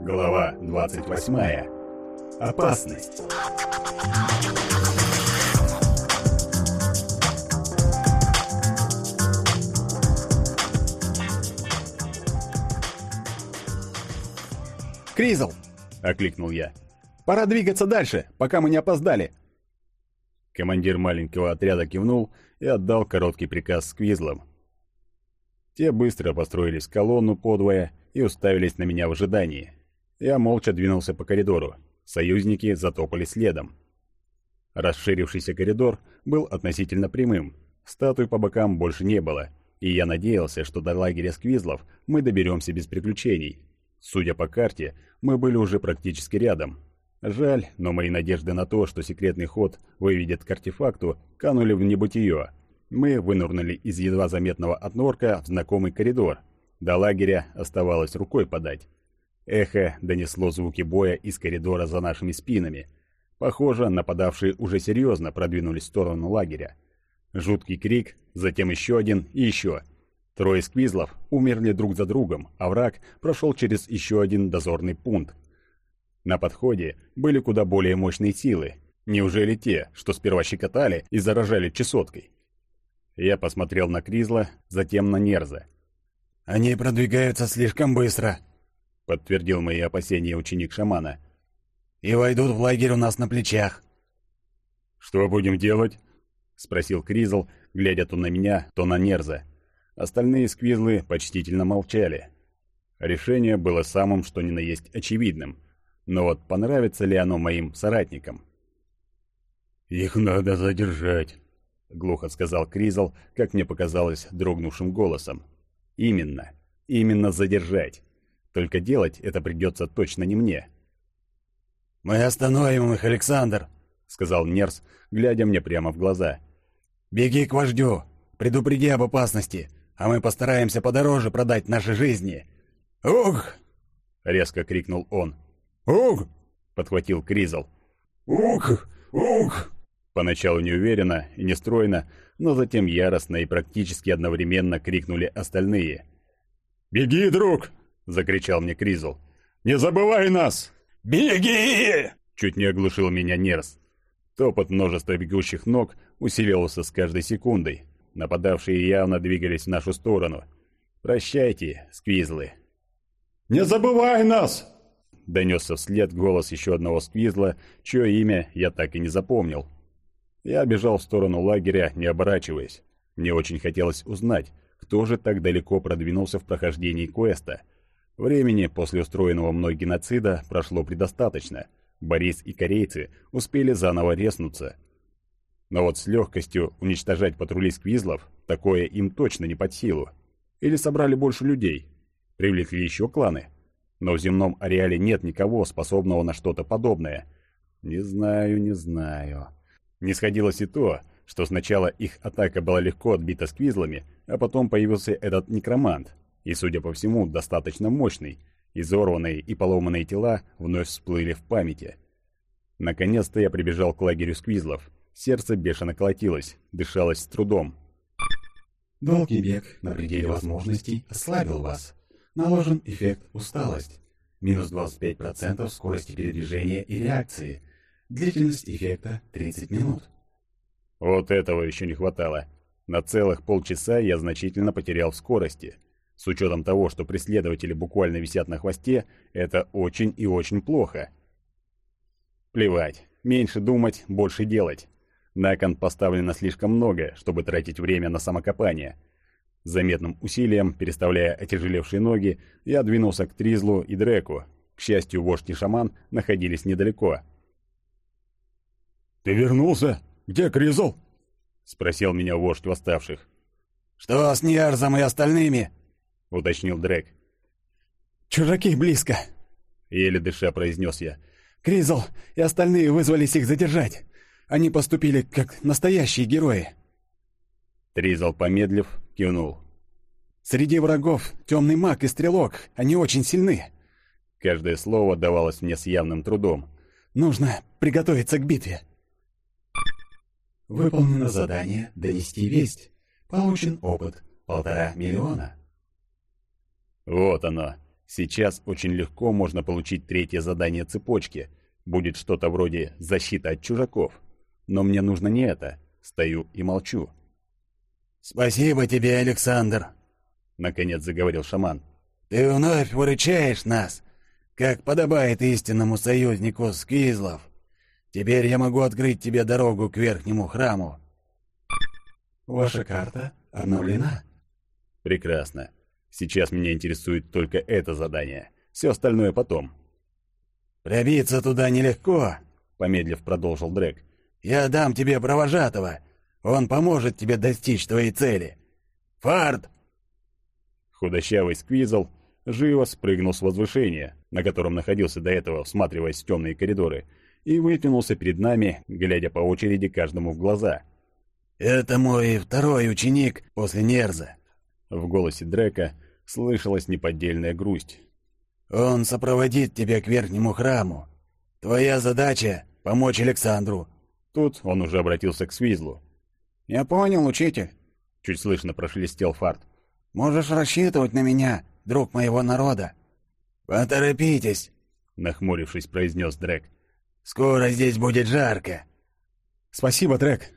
Глава 28. Опасность. «Кризл!» — окликнул я. «Пора двигаться дальше, пока мы не опоздали!» Командир маленького отряда кивнул и отдал короткий приказ сквизлам. Те быстро построились в колонну подвое и уставились на меня в ожидании. Я молча двинулся по коридору. Союзники затопали следом. Расширившийся коридор был относительно прямым. Статуй по бокам больше не было, и я надеялся, что до лагеря сквизлов мы доберемся без приключений. Судя по карте, мы были уже практически рядом. Жаль, но мои надежды на то, что секретный ход выведет к артефакту, канули в небытие. Мы вынырнули из едва заметного отнорка в знакомый коридор. До лагеря оставалось рукой подать. Эхо донесло звуки боя из коридора за нашими спинами. Похоже, нападавшие уже серьезно продвинулись в сторону лагеря. Жуткий крик, затем еще один и еще – Трое сквизлов умерли друг за другом, а враг прошел через еще один дозорный пункт. На подходе были куда более мощные силы. Неужели те, что сперва щекотали и заражали чесоткой? Я посмотрел на Кризла, затем на Нерза. «Они продвигаются слишком быстро», — подтвердил мои опасения ученик шамана. «И войдут в лагерь у нас на плечах». «Что будем делать?» — спросил Кризл, глядя то на меня, то на Нерза. Остальные сквизлы почтительно молчали. Решение было самым что ни на есть очевидным. Но вот понравится ли оно моим соратникам? «Их надо задержать», — глухо сказал Кризл, как мне показалось, дрогнувшим голосом. «Именно. Именно задержать. Только делать это придется точно не мне». «Мы остановим их, Александр», — сказал Нерс, глядя мне прямо в глаза. «Беги к вождю, предупреди об опасности, а мы постараемся подороже продать наши жизни. Ух! резко крикнул он. Ух! подхватил Кризл. Ух! Ух! Поначалу неуверенно и нестройно, но затем яростно и практически одновременно крикнули остальные. «Беги, друг!» — закричал мне Кризл. «Не забывай нас!» «Беги!» — чуть не оглушил меня Нерс. Топот множества бегущих ног усиливался с каждой секундой, Нападавшие явно двигались в нашу сторону. «Прощайте, сквизлы!» «Не забывай нас!» Донесся вслед голос еще одного сквизла, чье имя я так и не запомнил. Я бежал в сторону лагеря, не оборачиваясь. Мне очень хотелось узнать, кто же так далеко продвинулся в прохождении квеста. Времени после устроенного мной геноцида прошло предостаточно. Борис и корейцы успели заново резнуться, но вот с легкостью уничтожать патрули сквизлов такое им точно не под силу. Или собрали больше людей. Привлекли еще кланы. Но в земном ареале нет никого, способного на что-то подобное. Не знаю, не знаю. Не сходилось и то, что сначала их атака была легко отбита сквизлами, а потом появился этот некромант. И, судя по всему, достаточно мощный. Изорванные и поломанные тела вновь всплыли в памяти. Наконец-то я прибежал к лагерю сквизлов. Сердце бешено колотилось, дышалось с трудом. Долгий бег на пределе возможностей ослабил вас. Наложен эффект усталость. Минус 25% скорости передвижения и реакции. Длительность эффекта 30 минут. Вот этого еще не хватало. На целых полчаса я значительно потерял в скорости. С учетом того, что преследователи буквально висят на хвосте, это очень и очень плохо. Плевать. Меньше думать, больше делать. На кон поставлено слишком много, чтобы тратить время на самокопание. С заметным усилием, переставляя отяжелевшие ноги, я двинулся к Тризлу и Дреку. К счастью, вождь и шаман находились недалеко. «Ты вернулся? Где Кризл?» — спросил меня вождь восставших. «Что с Ньярзом и остальными?» — уточнил Дрек. «Чужаки близко!» — еле дыша произнес я. «Кризл и остальные вызвались их задержать. Они поступили как настоящие герои. Тризл, помедлив, кивнул. Среди врагов темный маг и стрелок, они очень сильны. Каждое слово давалось мне с явным трудом. Нужно приготовиться к битве. Выполнено задание «Донести весть». Получен опыт полтора миллиона. Вот оно. Сейчас очень легко можно получить третье задание цепочки. Будет что-то вроде «защита от чужаков». Но мне нужно не это. Стою и молчу. «Спасибо тебе, Александр», — наконец заговорил шаман. «Ты вновь выручаешь нас, как подобает истинному союзнику Скизлов. Теперь я могу открыть тебе дорогу к верхнему храму». «Ваша карта обновлена». «Прекрасно. Сейчас меня интересует только это задание. Все остальное потом». «Пробиться туда нелегко», — помедлив продолжил Дрек. «Я дам тебе провожатого. Он поможет тебе достичь твоей цели. Фард!» Худощавый сквизл живо спрыгнул с возвышения, на котором находился до этого, всматриваясь в темные коридоры, и вытянулся перед нами, глядя по очереди каждому в глаза. «Это мой второй ученик после Нерза». В голосе Дрека слышалась неподдельная грусть. «Он сопроводит тебя к верхнему храму. Твоя задача — помочь Александру». Тут он уже обратился к Свизлу. «Я понял, учитель», — чуть слышно прошелестел Фарт. «Можешь рассчитывать на меня, друг моего народа». «Поторопитесь», — нахмурившись, произнес Дрек. «Скоро здесь будет жарко». «Спасибо, Дрек».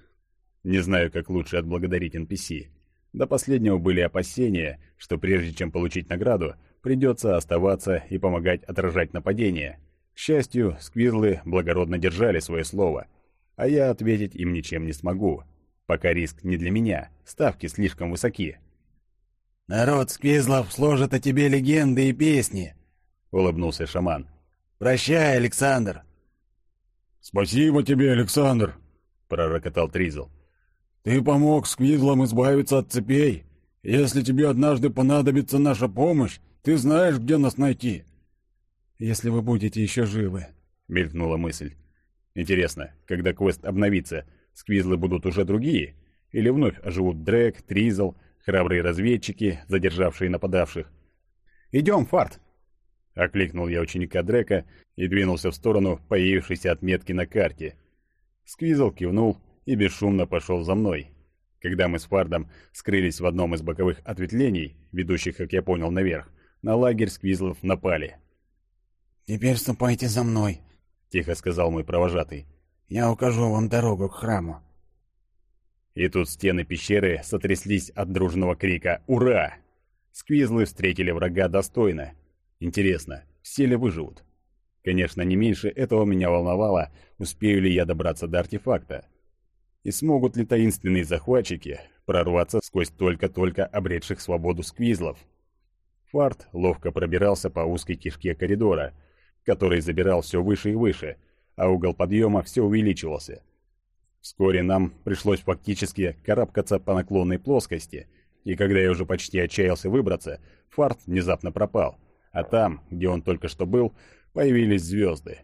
Не знаю, как лучше отблагодарить NPC. До последнего были опасения, что прежде чем получить награду, придется оставаться и помогать отражать нападения. К счастью, сквирлы благородно держали свое слово, а я ответить им ничем не смогу. Пока риск не для меня, ставки слишком высоки. «Народ сквизлов сложит о тебе легенды и песни», — улыбнулся шаман. «Прощай, Александр». «Спасибо тебе, Александр», — пророкотал Тризл. Ты помог сквизлам избавиться от цепей. Если тебе однажды понадобится наша помощь, ты знаешь, где нас найти. Если вы будете еще живы, мелькнула мысль. Интересно, когда квест обновится, сквизлы будут уже другие? Или вновь оживут Дрек, Тризл, храбрые разведчики, задержавшие нападавших? «Идем, Фарт!» Окликнул я ученика Дрека и двинулся в сторону появившейся отметки на карте. Сквизл кивнул и бесшумно пошел за мной. Когда мы с Фардом скрылись в одном из боковых ответвлений, ведущих, как я понял, наверх, на лагерь сквизлов напали. «Теперь ступайте за мной», — тихо сказал мой провожатый. «Я укажу вам дорогу к храму». И тут стены пещеры сотряслись от дружного крика «Ура!». Сквизлы встретили врага достойно. Интересно, все ли выживут? Конечно, не меньше этого меня волновало, успею ли я добраться до артефакта. И смогут ли таинственные захватчики прорваться сквозь только-только обретших свободу сквизлов? Фарт ловко пробирался по узкой кишке коридора, который забирал все выше и выше, а угол подъема все увеличивался. Вскоре нам пришлось фактически карабкаться по наклонной плоскости, и когда я уже почти отчаялся выбраться, Фарт внезапно пропал, а там, где он только что был, появились звезды.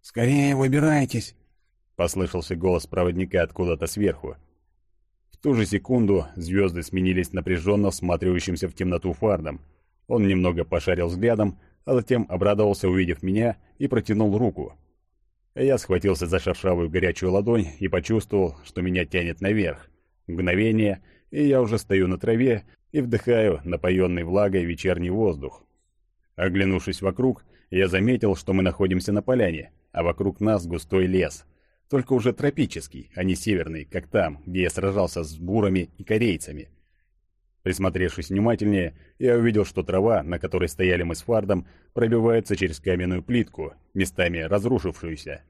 «Скорее выбирайтесь!» Послышался голос проводника откуда-то сверху. В ту же секунду звезды сменились напряженно всматривающимся в темноту фардом. Он немного пошарил взглядом, а затем обрадовался, увидев меня, и протянул руку. Я схватился за шершавую горячую ладонь и почувствовал, что меня тянет наверх. Мгновение, и я уже стою на траве и вдыхаю напоенный влагой вечерний воздух. Оглянувшись вокруг, я заметил, что мы находимся на поляне, а вокруг нас густой лес. Только уже тропический, а не северный, как там, где я сражался с бурами и корейцами. Присмотревшись внимательнее, я увидел, что трава, на которой стояли мы с Фардом, пробивается через каменную плитку, местами разрушившуюся.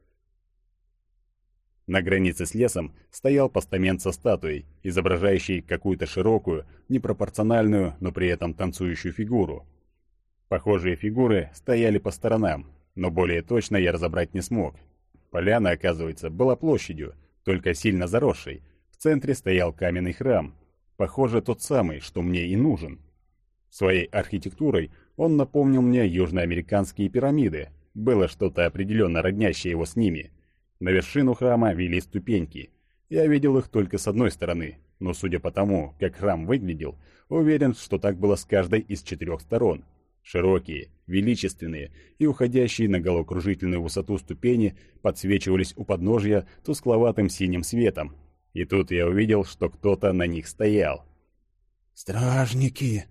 На границе с лесом стоял постамент со статуей, изображающей какую-то широкую, непропорциональную, но при этом танцующую фигуру. Похожие фигуры стояли по сторонам, но более точно я разобрать не смог, Поляна, оказывается, была площадью, только сильно заросшей. В центре стоял каменный храм. Похоже, тот самый, что мне и нужен. Своей архитектурой он напомнил мне южноамериканские пирамиды. Было что-то определенно роднящее его с ними. На вершину храма вели ступеньки. Я видел их только с одной стороны, но судя по тому, как храм выглядел, уверен, что так было с каждой из четырех сторон. Широкие, величественные и уходящие на головокружительную высоту ступени подсвечивались у подножья тускловатым синим светом. И тут я увидел, что кто-то на них стоял. «Стражники!»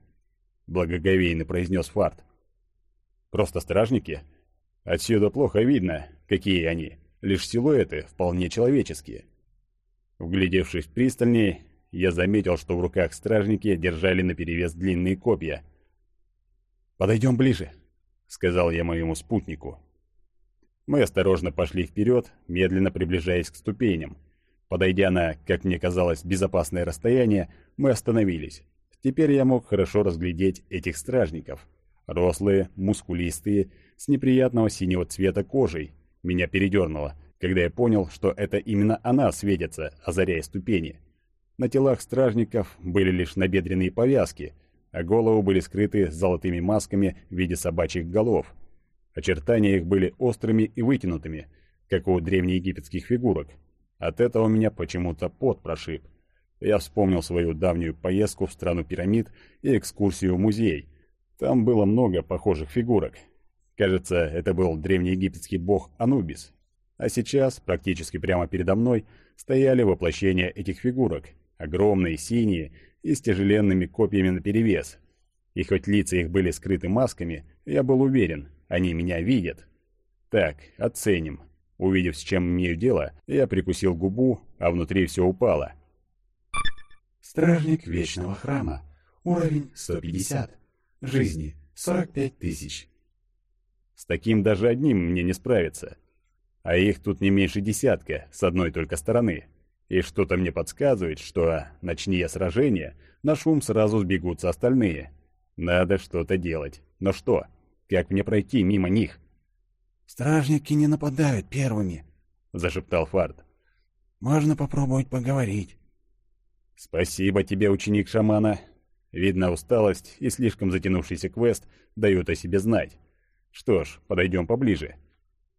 благоговейно произнес Фарт. «Просто стражники? Отсюда плохо видно, какие они, лишь силуэты вполне человеческие». Вглядевшись пристальнее, я заметил, что в руках стражники держали наперевес длинные копья. «Подойдем ближе», — сказал я моему спутнику. Мы осторожно пошли вперед, медленно приближаясь к ступеням. Подойдя на, как мне казалось, безопасное расстояние, мы остановились. Теперь я мог хорошо разглядеть этих стражников. Рослые, мускулистые, с неприятного синего цвета кожей. Меня передернуло, когда я понял, что это именно она светится, озаряя ступени. На телах стражников были лишь набедренные повязки, а головы были скрыты золотыми масками в виде собачьих голов. Очертания их были острыми и вытянутыми, как у древнеегипетских фигурок. От этого меня почему-то пот прошиб. Я вспомнил свою давнюю поездку в страну пирамид и экскурсию в музей. Там было много похожих фигурок. Кажется, это был древнеегипетский бог Анубис. А сейчас, практически прямо передо мной, стояли воплощения этих фигурок, огромные, синие и с тяжеленными копьями наперевес. И хоть лица их были скрыты масками, я был уверен, они меня видят. Так, оценим. Увидев, с чем имею дело, я прикусил губу, а внутри все упало. Стражник Вечного Храма. Уровень 150. Жизни 45 тысяч. С таким даже одним мне не справиться. А их тут не меньше десятка, с одной только стороны. И что-то мне подсказывает, что, начни я сражение, на шум сразу сбегутся остальные. Надо что-то делать. Но что? Как мне пройти мимо них? «Стражники не нападают первыми», — зашептал Фард. «Можно попробовать поговорить». «Спасибо тебе, ученик шамана. Видно, усталость и слишком затянувшийся квест дают о себе знать. Что ж, подойдем поближе».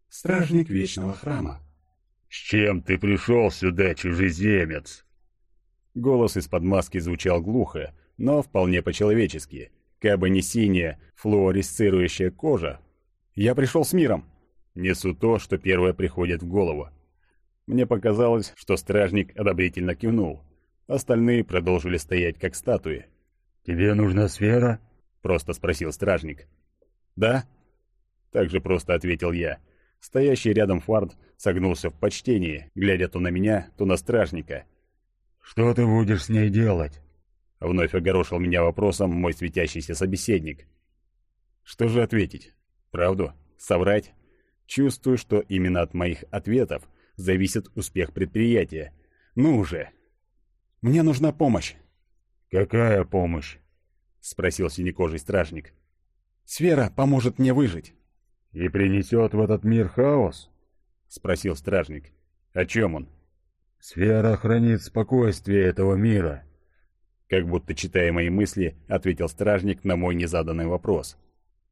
«Стражник Вечного Храма». «С чем ты пришел сюда, чужеземец?» Голос из-под маски звучал глухо, но вполне по-человечески. Кабы не синяя, флуоресцирующая кожа. «Я пришел с миром!» Несу то, что первое приходит в голову. Мне показалось, что стражник одобрительно кивнул. Остальные продолжили стоять как статуи. «Тебе нужна сфера?» — просто спросил стражник. «Да?» — также просто ответил я. Стоящий рядом Фард согнулся в почтении, глядя то на меня, то на стражника. «Что ты будешь с ней делать?» Вновь огорошил меня вопросом мой светящийся собеседник. Что же ответить? Правду? Соврать? Чувствую, что именно от моих ответов зависит успех предприятия. Ну уже! Мне нужна помощь. «Какая помощь?» — спросил синекожий стражник. «Сфера поможет мне выжить». «И принесет в этот мир хаос?» — спросил стражник. «О чем он?» «Сфера хранит спокойствие этого мира». Как будто читая мои мысли, ответил стражник на мой незаданный вопрос.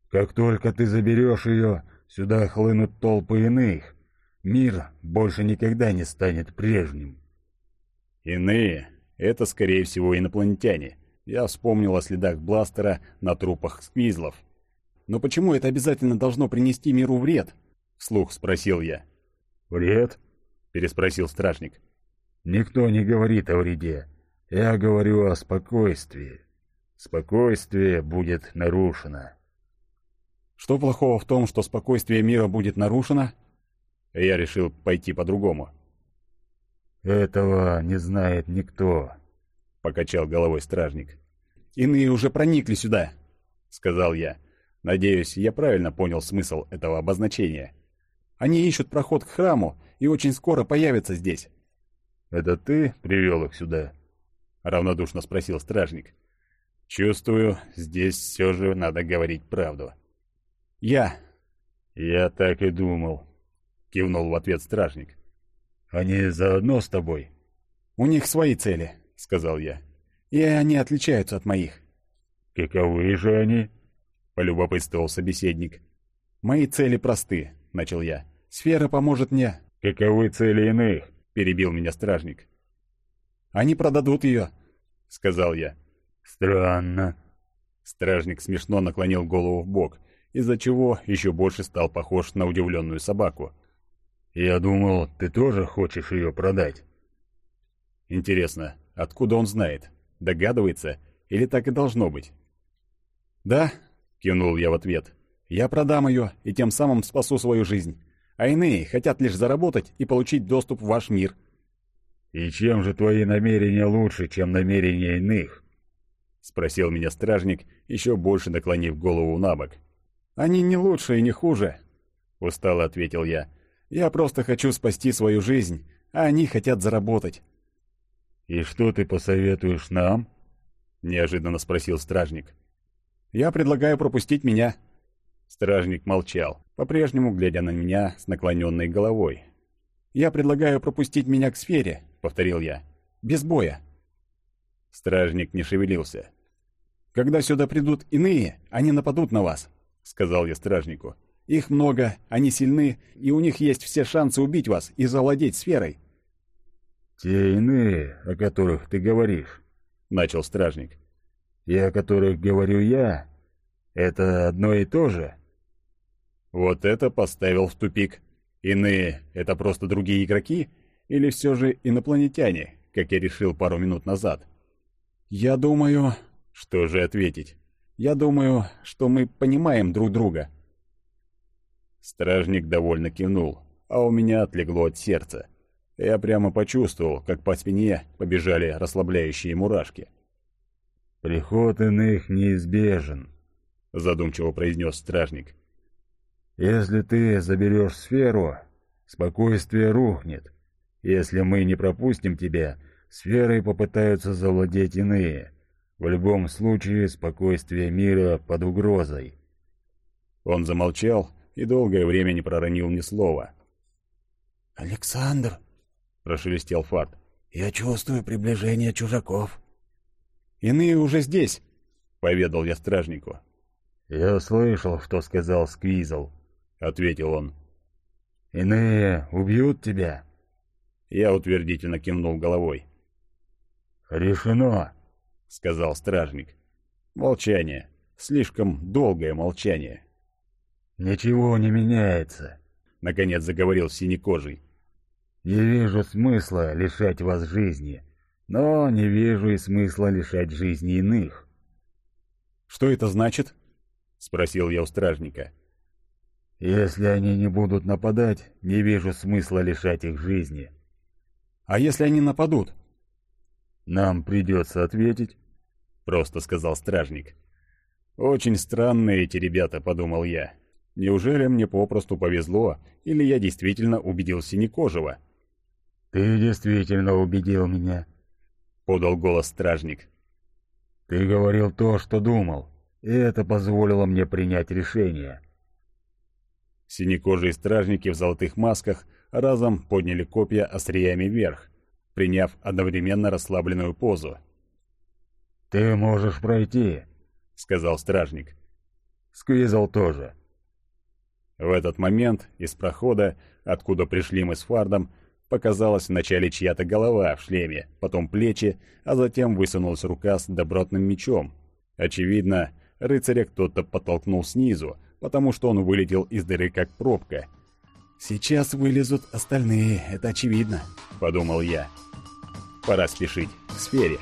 «Как только ты заберешь ее, сюда хлынут толпы иных. Мир больше никогда не станет прежним». «Иные?» Это, скорее всего, инопланетяне. Я вспомнил о следах бластера на трупах сквизлов. «Но почему это обязательно должно принести миру вред?» — вслух спросил я. «Вред?» — переспросил стражник. «Никто не говорит о вреде. Я говорю о спокойствии. Спокойствие будет нарушено». «Что плохого в том, что спокойствие мира будет нарушено?» Я решил пойти по-другому. «Этого не знает никто», — покачал головой стражник. «Иные уже проникли сюда», — сказал я. Надеюсь, я правильно понял смысл этого обозначения. «Они ищут проход к храму и очень скоро появятся здесь». «Это ты привел их сюда?» — равнодушно спросил стражник. «Чувствую, здесь все же надо говорить правду». «Я». «Я так и думал», — кивнул в ответ стражник. Они заодно с тобой?» «У них свои цели», — сказал я. «И они отличаются от моих». «Каковы же они?» — полюбопытствовал собеседник. «Мои цели просты», — начал я. «Сфера поможет мне». «Каковы цели иных?» — перебил меня стражник. «Они продадут ее», — сказал я. «Странно». Стражник смешно наклонил голову в бок, из-за чего еще больше стал похож на удивленную собаку. «Я думал, ты тоже хочешь ее продать». «Интересно, откуда он знает? Догадывается? Или так и должно быть?» «Да», — кивнул я в ответ, — «я продам ее и тем самым спасу свою жизнь. А иные хотят лишь заработать и получить доступ в ваш мир». «И чем же твои намерения лучше, чем намерения иных?» — спросил меня стражник, еще больше наклонив голову на бок. «Они не лучше и не хуже», — устало ответил я. «Я просто хочу спасти свою жизнь, а они хотят заработать». «И что ты посоветуешь нам?» — неожиданно спросил стражник. «Я предлагаю пропустить меня». Стражник молчал, по-прежнему глядя на меня с наклоненной головой. «Я предлагаю пропустить меня к сфере», — повторил я. «Без боя». Стражник не шевелился. «Когда сюда придут иные, они нападут на вас», — сказал я стражнику. «Их много, они сильны, и у них есть все шансы убить вас и завладеть сферой». «Те иные, о которых ты говоришь», — начал стражник, — «и о которых говорю я, это одно и то же». Вот это поставил в тупик. Иные — это просто другие игроки? Или все же инопланетяне, как я решил пару минут назад? Я думаю... Что же ответить? Я думаю, что мы понимаем друг друга. Стражник довольно кивнул, а у меня отлегло от сердца. Я прямо почувствовал, как по спине побежали расслабляющие мурашки. «Приход иных неизбежен», — задумчиво произнес стражник. «Если ты заберешь сферу, спокойствие рухнет. Если мы не пропустим тебя, Сферой попытаются завладеть иные. В любом случае, спокойствие мира под угрозой. Он замолчал и долгое время не проронил ни слова. «Александр!» — прошелестел Фарт. «Я чувствую приближение чужаков». «Иные уже здесь!» — поведал я стражнику. «Я слышал, что сказал Сквизл», — ответил он. «Иные убьют тебя?» Я утвердительно кивнул головой. «Решено», — сказал стражник. Молчание. Слишком долгое молчание. «Ничего не меняется», — наконец заговорил синекожий. «Не вижу смысла лишать вас жизни, но не вижу и смысла лишать жизни иных». «Что это значит?» — спросил я у стражника. «Если они не будут нападать, не вижу смысла лишать их жизни». «А если они нападут?» «Нам придется ответить», — просто сказал стражник. «Очень странные эти ребята», — подумал я. «Неужели мне попросту повезло, или я действительно убедил Синекожего?» «Ты действительно убедил меня», — подал голос стражник. «Ты говорил то, что думал, и это позволило мне принять решение». Синекожие стражники в золотых масках разом подняли копья остриями вверх, приняв одновременно расслабленную позу. «Ты можешь пройти», — сказал стражник. «Сквизл тоже». В этот момент из прохода, откуда пришли мы с Фардом, показалась вначале чья-то голова в шлеме, потом плечи, а затем высунулась рука с добротным мечом. Очевидно, рыцаря кто-то подтолкнул снизу, потому что он вылетел из дыры как пробка. «Сейчас вылезут остальные, это очевидно», — подумал я. Пора спешить к сфере.